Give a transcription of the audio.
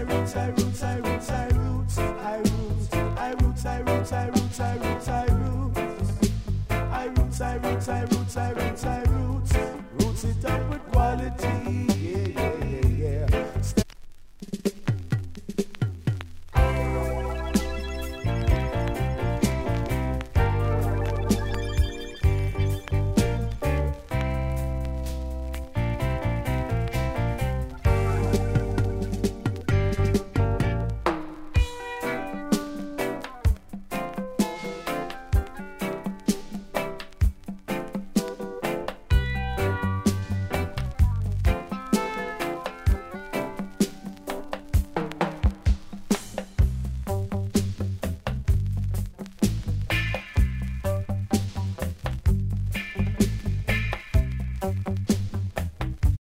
I roots, I roots, I roots, I roots, I roots, I roots, I roots, I roots, I roots, I roots, I roots, I roots, I roots, I roots, I roots, roots